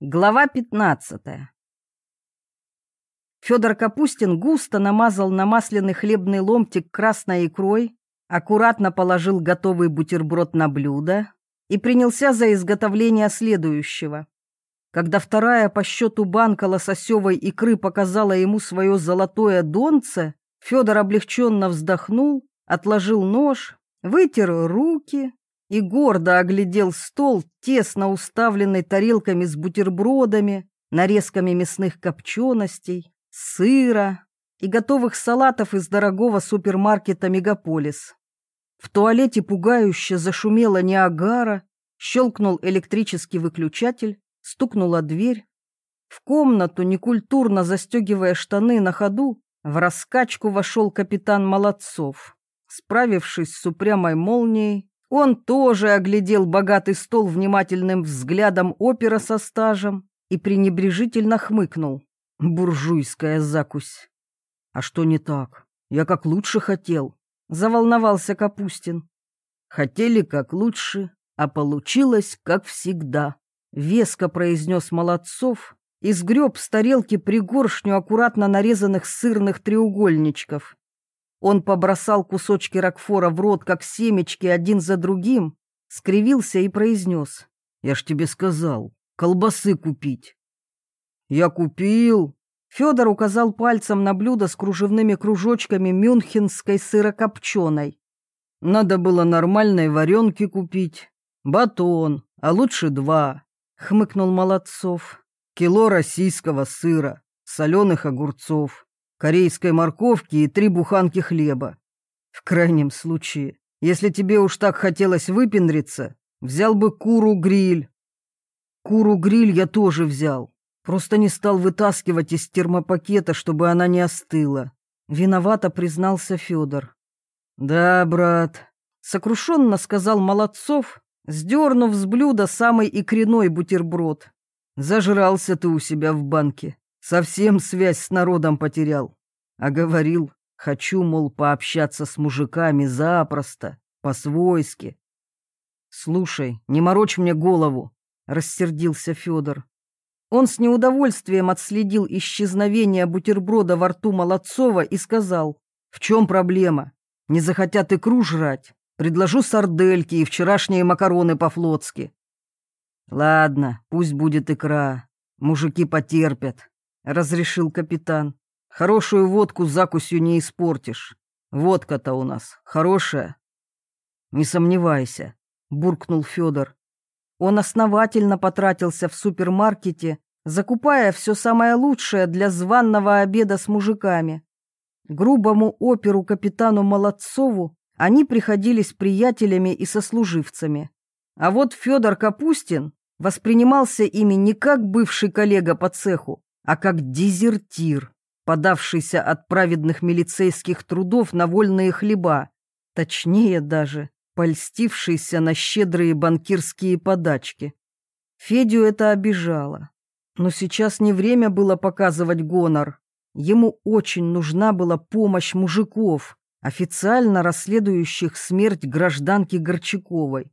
Глава 15 Федор Капустин густо намазал на масляный хлебный ломтик красной икрой, аккуратно положил готовый бутерброд на блюдо и принялся за изготовление следующего. Когда вторая по счету банка лососевой икры показала ему свое золотое донце, Федор облегченно вздохнул, отложил нож, вытер руки и гордо оглядел стол, тесно уставленный тарелками с бутербродами, нарезками мясных копченостей, сыра и готовых салатов из дорогого супермаркета «Мегаполис». В туалете пугающе зашумела Ниагара, щелкнул электрический выключатель, стукнула дверь. В комнату, некультурно застегивая штаны на ходу, в раскачку вошел капитан Молодцов. Справившись с упрямой молнией, он тоже оглядел богатый стол внимательным взглядом опера со стажем и пренебрежительно хмыкнул. Буржуйская закусь. А что не так? Я как лучше хотел. Заволновался Капустин. Хотели как лучше, а получилось как всегда. Веско произнес Молодцов и сгреб с тарелки пригоршню аккуратно нарезанных сырных треугольничков. Он побросал кусочки ракфора в рот, как семечки, один за другим, скривился и произнес. «Я ж тебе сказал, колбасы купить». «Я купил». Федор указал пальцем на блюдо с кружевными кружочками мюнхенской сырокопченой. «Надо было нормальной варенки купить. Батон, а лучше два», — хмыкнул Молодцов. «Кило российского сыра, соленых огурцов, корейской морковки и три буханки хлеба. В крайнем случае, если тебе уж так хотелось выпендриться, взял бы куру-гриль. Куру-гриль я тоже взял, просто не стал вытаскивать из термопакета, чтобы она не остыла. Виновато признался Федор. Да, брат, сокрушенно сказал Молодцов, сдернув с блюда самый икряной бутерброд. Зажрался ты у себя в банке. Совсем связь с народом потерял. А говорил, хочу, мол, пообщаться с мужиками запросто, по-свойски. Слушай, не морочь мне голову, рассердился Федор. Он с неудовольствием отследил исчезновение бутерброда во рту Молодцова и сказал, «В чем проблема? Не захотят икру жрать? Предложу сардельки и вчерашние макароны по-флотски». «Ладно, пусть будет икра. Мужики потерпят разрешил капитан. Хорошую водку закусью не испортишь. Водка-то у нас хорошая. Не сомневайся, буркнул Федор. Он основательно потратился в супермаркете, закупая все самое лучшее для званного обеда с мужиками. Грубому оперу капитану Молодцову они приходились приятелями и сослуживцами. А вот Федор Капустин воспринимался ими не как бывший коллега по цеху, а как дезертир, подавшийся от праведных милицейских трудов на вольные хлеба, точнее даже, польстившийся на щедрые банкирские подачки. Федю это обижало. Но сейчас не время было показывать гонор. Ему очень нужна была помощь мужиков, официально расследующих смерть гражданки Горчаковой.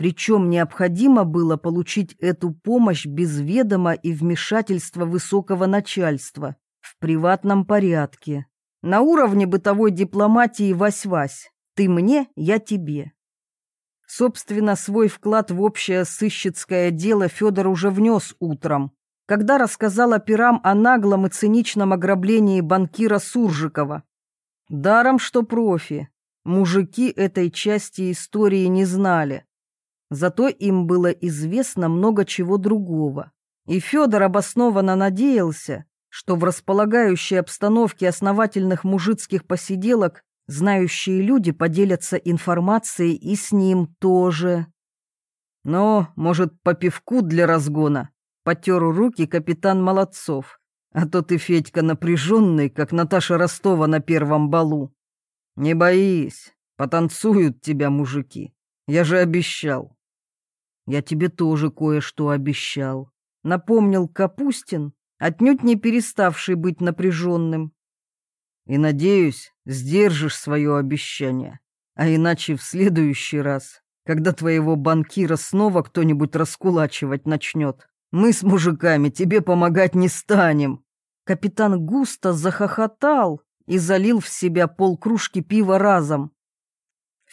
Причем необходимо было получить эту помощь без ведома и вмешательства высокого начальства, в приватном порядке, на уровне бытовой дипломатии «Вась-Вась», «ты мне, я тебе». Собственно, свой вклад в общее сыщицкое дело Федор уже внес утром, когда рассказал операм о наглом и циничном ограблении банкира Суржикова. Даром, что профи, мужики этой части истории не знали. Зато им было известно много чего другого. И Федор обоснованно надеялся, что в располагающей обстановке основательных мужицких посиделок знающие люди поделятся информацией и с ним тоже. Но, может, по пивку для разгона? Потер руки капитан Молодцов. А то ты, Федька, напряженный, как Наташа Ростова на первом балу. Не боись, потанцуют тебя мужики. Я же обещал. Я тебе тоже кое-что обещал. Напомнил Капустин, отнюдь не переставший быть напряженным. И, надеюсь, сдержишь свое обещание. А иначе в следующий раз, когда твоего банкира снова кто-нибудь раскулачивать начнет, Мы с мужиками тебе помогать не станем. Капитан густо захохотал и залил в себя полкружки пива разом.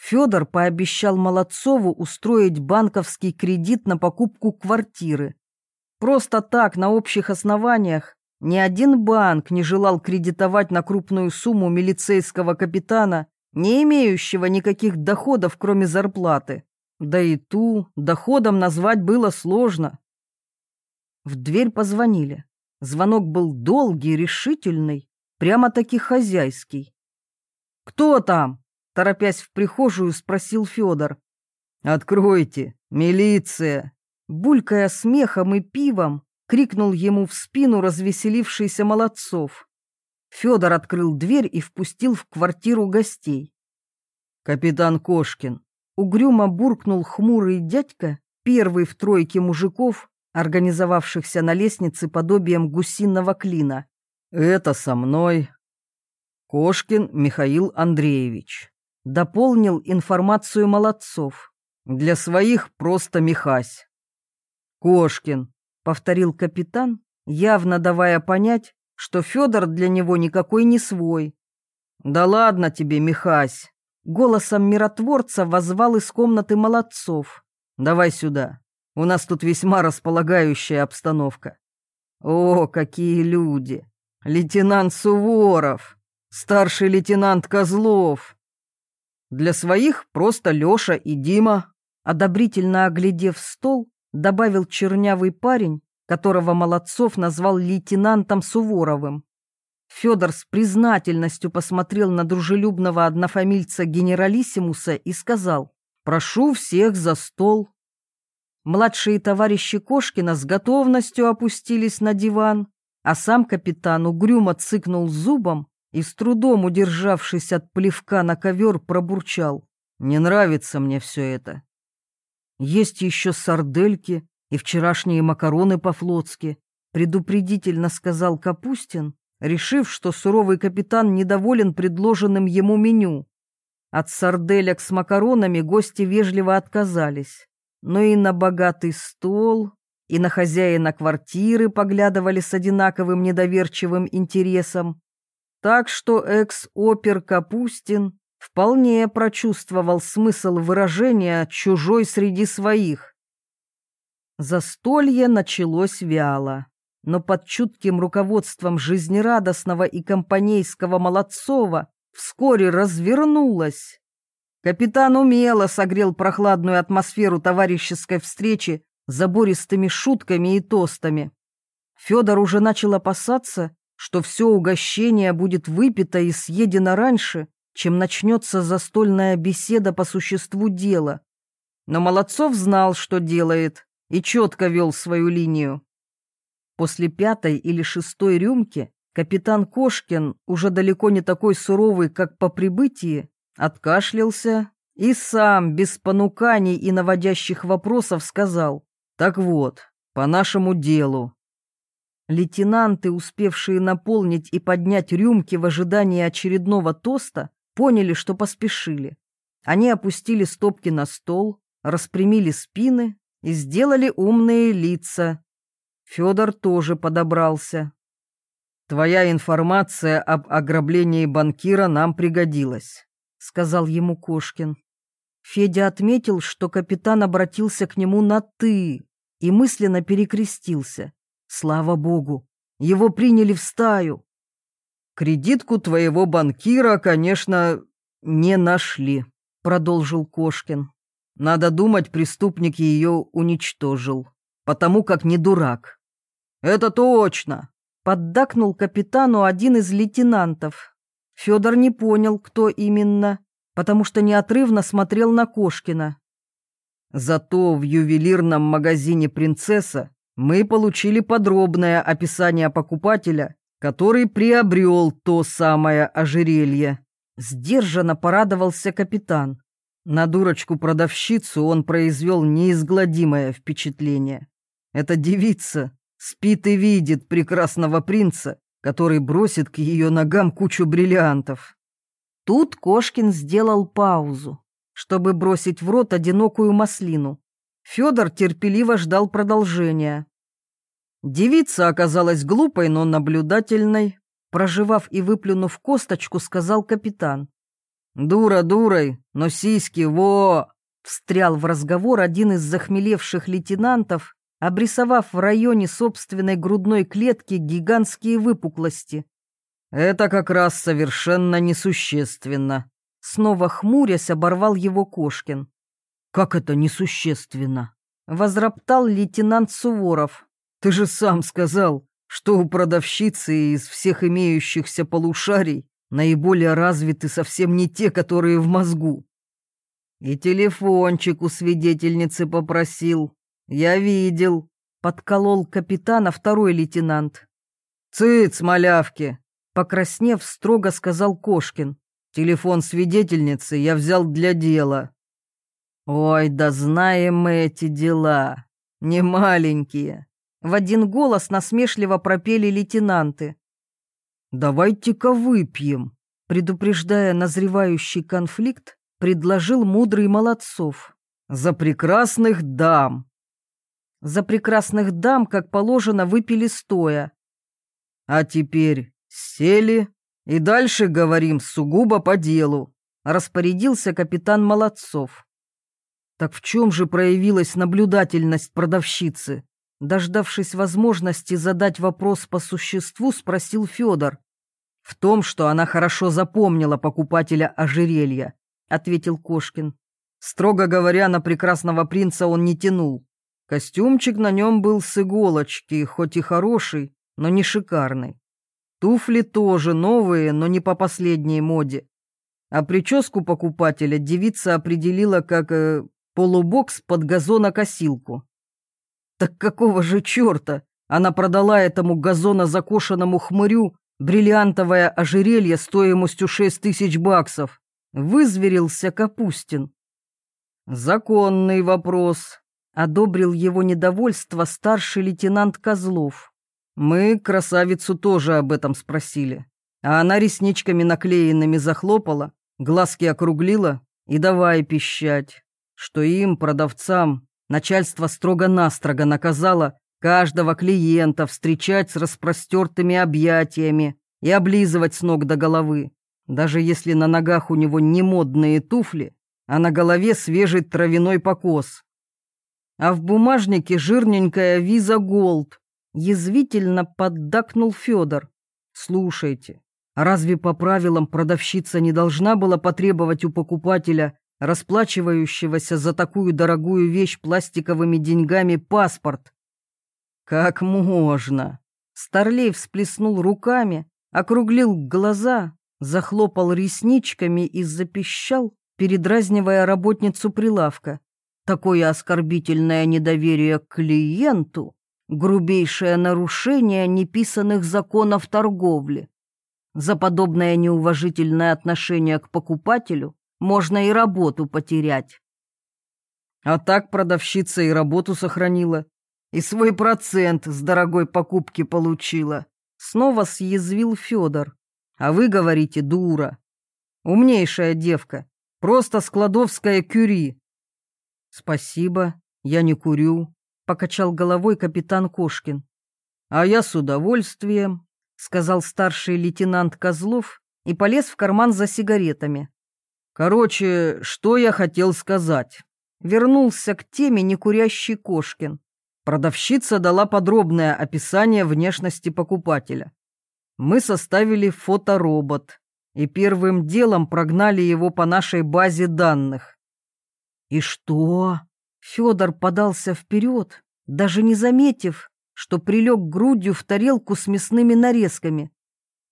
Федор пообещал Молодцову устроить банковский кредит на покупку квартиры. Просто так, на общих основаниях, ни один банк не желал кредитовать на крупную сумму милицейского капитана, не имеющего никаких доходов, кроме зарплаты. Да и ту доходом назвать было сложно. В дверь позвонили. Звонок был долгий, решительный, прямо-таки хозяйский. «Кто там?» – торопясь в прихожую, спросил Федор. «Откройте, милиция!» Булькая смехом и пивом, крикнул ему в спину развеселившийся Молодцов. Федор открыл дверь и впустил в квартиру гостей. «Капитан Кошкин!» Угрюмо буркнул хмурый дядька, первый в тройке мужиков, организовавшихся на лестнице подобием гусиного клина. «Это со мной». Кошкин Михаил Андреевич. Дополнил информацию молодцов. Для своих просто Михась. «Кошкин», — повторил капитан, явно давая понять, что Федор для него никакой не свой. «Да ладно тебе, Михась!» Голосом миротворца возвал из комнаты молодцов. «Давай сюда. У нас тут весьма располагающая обстановка. О, какие люди! Лейтенант Суворов, старший лейтенант Козлов. Для своих просто Леша и Дима. Одобрительно оглядев стол, добавил чернявый парень, которого Молодцов назвал лейтенантом Суворовым. Федор с признательностью посмотрел на дружелюбного однофамильца генералиссимуса и сказал «Прошу всех за стол». Младшие товарищи Кошкина с готовностью опустились на диван, а сам капитан угрюмо цыкнул зубом и, с трудом удержавшись от плевка на ковер, пробурчал. «Не нравится мне все это. Есть еще сардельки и вчерашние макароны по-флотски», предупредительно сказал Капустин, решив, что суровый капитан недоволен предложенным ему меню. От сарделек с макаронами гости вежливо отказались но и на богатый стол, и на хозяина квартиры поглядывали с одинаковым недоверчивым интересом. Так что экс-опер Капустин вполне прочувствовал смысл выражения «чужой среди своих». Застолье началось вяло, но под чутким руководством жизнерадостного и компанейского Молодцова вскоре развернулось. Капитан умело согрел прохладную атмосферу товарищеской встречи забористыми шутками и тостами. Федор уже начал опасаться, что все угощение будет выпито и съедено раньше, чем начнется застольная беседа по существу дела. Но Молодцов знал, что делает, и четко вел свою линию. После пятой или шестой рюмки капитан Кошкин, уже далеко не такой суровый, как по прибытии, откашлялся и сам, без понуканий и наводящих вопросов, сказал «Так вот, по нашему делу». Лейтенанты, успевшие наполнить и поднять рюмки в ожидании очередного тоста, поняли, что поспешили. Они опустили стопки на стол, распрямили спины и сделали умные лица. Федор тоже подобрался. «Твоя информация об ограблении банкира нам пригодилась. — сказал ему Кошкин. Федя отметил, что капитан обратился к нему на «ты» и мысленно перекрестился. Слава богу, его приняли в стаю. «Кредитку твоего банкира, конечно, не нашли», — продолжил Кошкин. «Надо думать, преступник ее уничтожил, потому как не дурак». «Это точно», — поддакнул капитану один из лейтенантов. Федор не понял, кто именно, потому что неотрывно смотрел на Кошкина. Зато в ювелирном магазине «Принцесса» мы получили подробное описание покупателя, который приобрел то самое ожерелье. Сдержанно порадовался капитан. На дурочку-продавщицу он произвел неизгладимое впечатление. Эта девица спит и видит прекрасного принца который бросит к ее ногам кучу бриллиантов. Тут Кошкин сделал паузу, чтобы бросить в рот одинокую маслину. Федор терпеливо ждал продолжения. Девица оказалась глупой, но наблюдательной. Проживав и выплюнув косточку, сказал капитан. «Дура дурой, но сиськи, во!» Встрял в разговор один из захмелевших лейтенантов, обрисовав в районе собственной грудной клетки гигантские выпуклости. «Это как раз совершенно несущественно», — снова хмурясь оборвал его Кошкин. «Как это несущественно?» — возроптал лейтенант Суворов. «Ты же сам сказал, что у продавщицы из всех имеющихся полушарий наиболее развиты совсем не те, которые в мозгу. И телефончик у свидетельницы попросил. Я видел. Подколол капитана второй лейтенант. «Цыц, малявки!» Покраснев, строго сказал Кошкин. «Телефон свидетельницы я взял для дела». «Ой, да знаем мы эти дела. Не маленькие». В один голос насмешливо пропели лейтенанты. «Давайте-ка выпьем», предупреждая назревающий конфликт, предложил мудрый Молодцов. «За прекрасных дам!» За прекрасных дам, как положено, выпили стоя. «А теперь сели и дальше говорим сугубо по делу», распорядился капитан Молодцов. Так в чем же проявилась наблюдательность продавщицы? Дождавшись возможности задать вопрос по существу, спросил Федор. В том, что она хорошо запомнила покупателя ожерелья. — ответил Кошкин. Строго говоря, на прекрасного принца он не тянул. Костюмчик на нем был с иголочки, хоть и хороший, но не шикарный. Туфли тоже новые, но не по последней моде. А прическу покупателя девица определила как э, полубокс под газонокосилку. Так какого же черта она продала этому газонозакошенному хмырю бриллиантовое ожерелье стоимостью шесть тысяч баксов? Вызверился Капустин. «Законный вопрос», — одобрил его недовольство старший лейтенант Козлов. «Мы красавицу тоже об этом спросили, а она ресничками наклеенными захлопала, глазки округлила и давай пищать, что им, продавцам, начальство строго-настрого наказало каждого клиента встречать с распростертыми объятиями и облизывать с ног до головы даже если на ногах у него не модные туфли, а на голове свежий травяной покос. А в бумажнике жирненькая виза Голд. Язвительно поддакнул Федор. Слушайте, разве по правилам продавщица не должна была потребовать у покупателя, расплачивающегося за такую дорогую вещь пластиковыми деньгами, паспорт? Как можно? Старлей всплеснул руками, округлил глаза, захлопал ресничками и запищал, передразнивая работницу прилавка. Такое оскорбительное недоверие к клиенту, грубейшее нарушение неписанных законов торговли. За подобное неуважительное отношение к покупателю можно и работу потерять. А так продавщица и работу сохранила, и свой процент с дорогой покупки получила. Снова съязвил Федор. А вы говорите дура. Умнейшая девка. Просто складовская кюри. Спасибо, я не курю, покачал головой капитан Кошкин. А я с удовольствием, сказал старший лейтенант Козлов и полез в карман за сигаретами. Короче, что я хотел сказать. Вернулся к теме некурящий Кошкин. Продавщица дала подробное описание внешности покупателя мы составили фоторобот и первым делом прогнали его по нашей базе данных. И что? Федор подался вперед, даже не заметив, что прилег грудью в тарелку с мясными нарезками.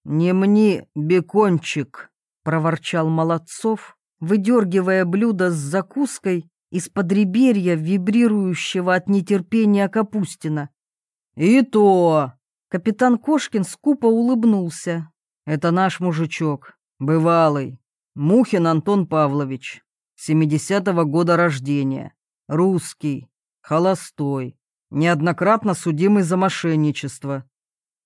«Не мне, бекончик!» — проворчал Молодцов, выдергивая блюдо с закуской из-под реберья, вибрирующего от нетерпения Капустина. «И то!» Капитан Кошкин скупо улыбнулся. «Это наш мужичок, бывалый, Мухин Антон Павлович, 70-го года рождения, русский, холостой, неоднократно судимый за мошенничество.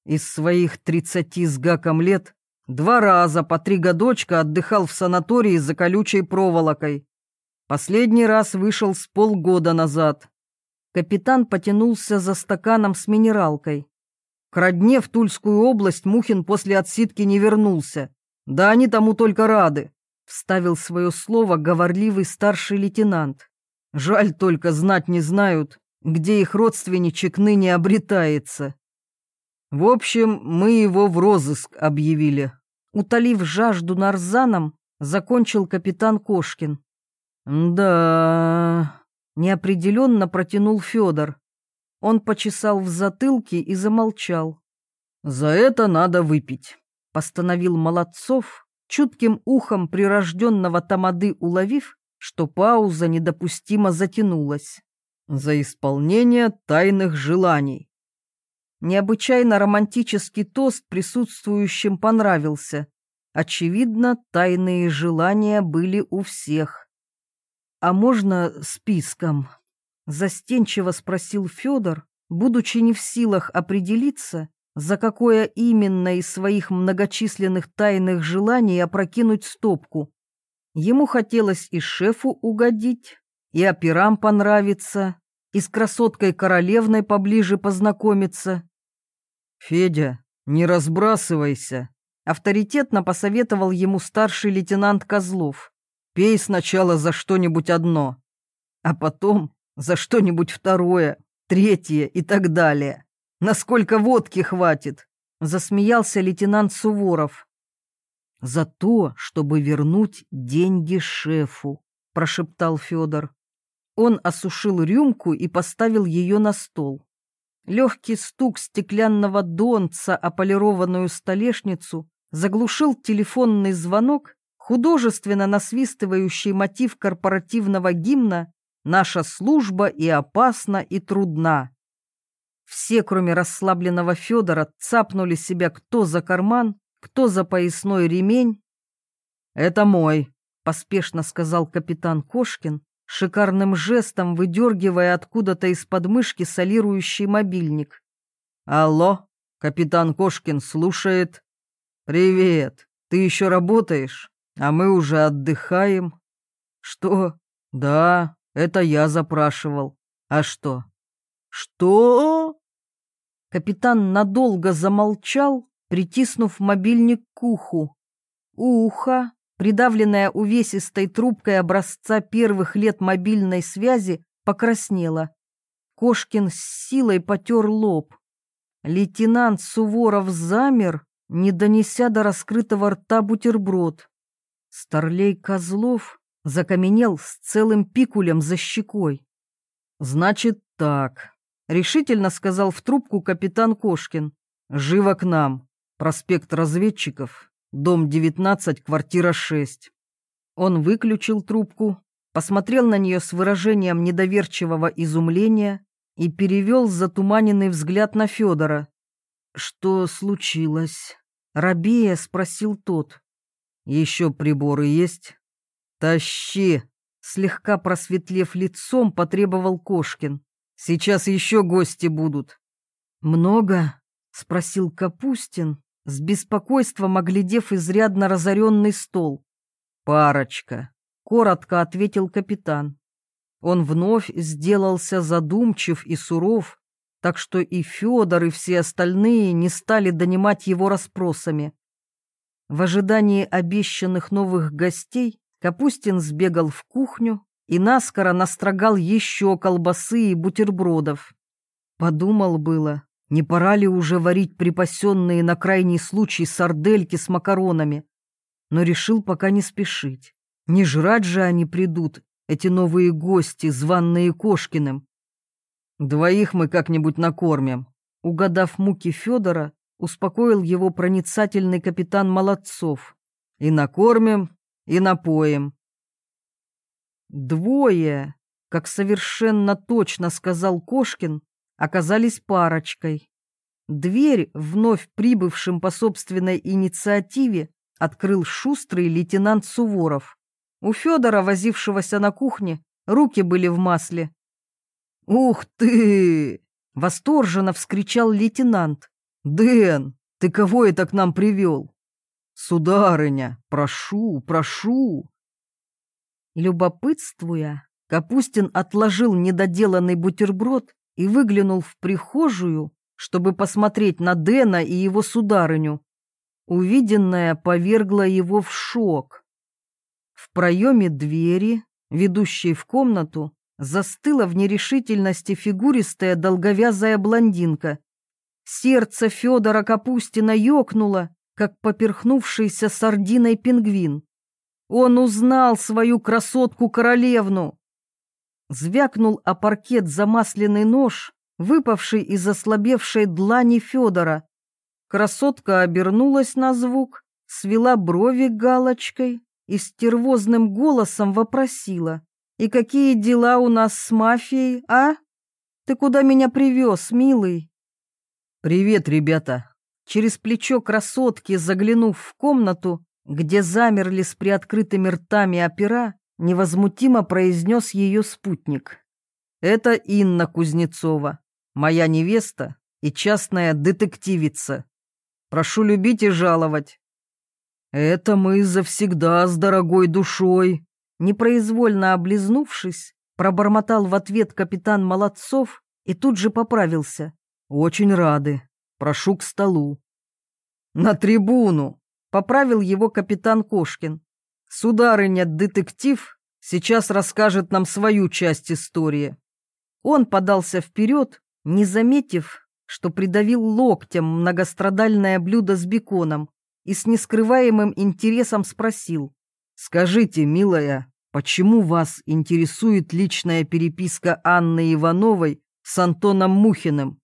Из своих 30 с гаком лет два раза по три годочка отдыхал в санатории за колючей проволокой. Последний раз вышел с полгода назад. Капитан потянулся за стаканом с минералкой. К родне в Тульскую область Мухин после отсидки не вернулся. Да они тому только рады, — вставил свое слово говорливый старший лейтенант. Жаль только знать не знают, где их родственничек ныне обретается. В общем, мы его в розыск объявили. Утолив жажду нарзаном, закончил капитан Кошкин. Да, неопределенно протянул Федор. Он почесал в затылке и замолчал. «За это надо выпить», — постановил Молодцов, чутким ухом прирожденного тамады уловив, что пауза недопустимо затянулась. «За исполнение тайных желаний». Необычайно романтический тост присутствующим понравился. Очевидно, тайные желания были у всех. «А можно списком?» Застенчиво спросил Федор, будучи не в силах определиться, за какое именно из своих многочисленных тайных желаний опрокинуть стопку. Ему хотелось и шефу угодить, и операм понравиться, и с красоткой королевной поближе познакомиться. «Федя, не разбрасывайся», — авторитетно посоветовал ему старший лейтенант Козлов. «Пей сначала за что-нибудь одно, а потом за что-нибудь второе, третье и так далее. Насколько водки хватит?» — засмеялся лейтенант Суворов. «За то, чтобы вернуть деньги шефу», — прошептал Федор. Он осушил рюмку и поставил ее на стол. Легкий стук стеклянного донца о полированную столешницу заглушил телефонный звонок, художественно насвистывающий мотив корпоративного гимна Наша служба и опасна, и трудна. Все, кроме расслабленного Федора, цапнули себя кто за карман, кто за поясной ремень. «Это мой», — поспешно сказал капитан Кошкин, шикарным жестом выдергивая откуда-то из подмышки солирующий мобильник. «Алло, капитан Кошкин слушает. Привет, ты еще работаешь, а мы уже отдыхаем. Что? Да, это я запрашивал. А что? Что? Капитан надолго замолчал, притиснув мобильник к уху. Ухо, придавленное увесистой трубкой образца первых лет мобильной связи, покраснело. Кошкин с силой потер лоб. Лейтенант Суворов замер, не донеся до раскрытого рта бутерброд. Старлей Козлов закаменел с целым пикулем за щекой. «Значит так», — решительно сказал в трубку капитан Кошкин. «Живо к нам. Проспект разведчиков, дом 19, квартира 6». Он выключил трубку, посмотрел на нее с выражением недоверчивого изумления и перевел затуманенный взгляд на Федора. «Что случилось?» — рабея спросил тот. «Еще приборы есть?» «Тащи!» — слегка просветлев лицом, потребовал Кошкин. «Сейчас еще гости будут». «Много?» — спросил Капустин, с беспокойством оглядев изрядно разоренный стол. «Парочка», — коротко ответил капитан. Он вновь сделался задумчив и суров, так что и Федор, и все остальные не стали донимать его расспросами. В ожидании обещанных новых гостей Капустин сбегал в кухню и наскоро настрогал еще колбасы и бутербродов. Подумал было, не пора ли уже варить припасенные на крайний случай сардельки с макаронами, но решил пока не спешить. Не жрать же они придут, эти новые гости, званные Кошкиным. Двоих мы как-нибудь накормим. Угадав муки Федора, успокоил его проницательный капитан Молодцов. И накормим, и напоим. Двое, как совершенно точно сказал Кошкин, оказались парочкой. Дверь вновь прибывшим по собственной инициативе открыл шустрый лейтенант Суворов. У Федора, возившегося на кухне, руки были в масле. «Ух ты!» — восторженно вскричал лейтенант. «Дэн, ты кого это к нам привел?» «Сударыня, прошу, прошу!» Любопытствуя, Капустин отложил недоделанный бутерброд и выглянул в прихожую, чтобы посмотреть на Дэна и его сударыню. Увиденное повергло его в шок. В проеме двери, ведущей в комнату, застыла в нерешительности фигуристая долговязая блондинка. Сердце Федора Капустина ёкнуло, как поперхнувшийся сардиной пингвин. Он узнал свою красотку-королевну. Звякнул о паркет замасленный нож, выпавший из ослабевшей длани Федора. Красотка обернулась на звук, свела брови галочкой и стервозным голосом вопросила. «И какие дела у нас с мафией, а? Ты куда меня привез, милый?» «Привет, ребята!» Через плечо красотки, заглянув в комнату, где замерли с приоткрытыми ртами опера, невозмутимо произнес ее спутник. «Это Инна Кузнецова, моя невеста и частная детективица. Прошу любить и жаловать». «Это мы завсегда с дорогой душой», непроизвольно облизнувшись, пробормотал в ответ капитан Молодцов и тут же поправился. «Очень рады. Прошу к столу». «На трибуну!» — поправил его капитан Кошкин. Сударыня, детектив сейчас расскажет нам свою часть истории. Он подался вперед, не заметив, что придавил локтем многострадальное блюдо с беконом и с нескрываемым интересом спросил. «Скажите, милая, почему вас интересует личная переписка Анны Ивановой с Антоном Мухиным?»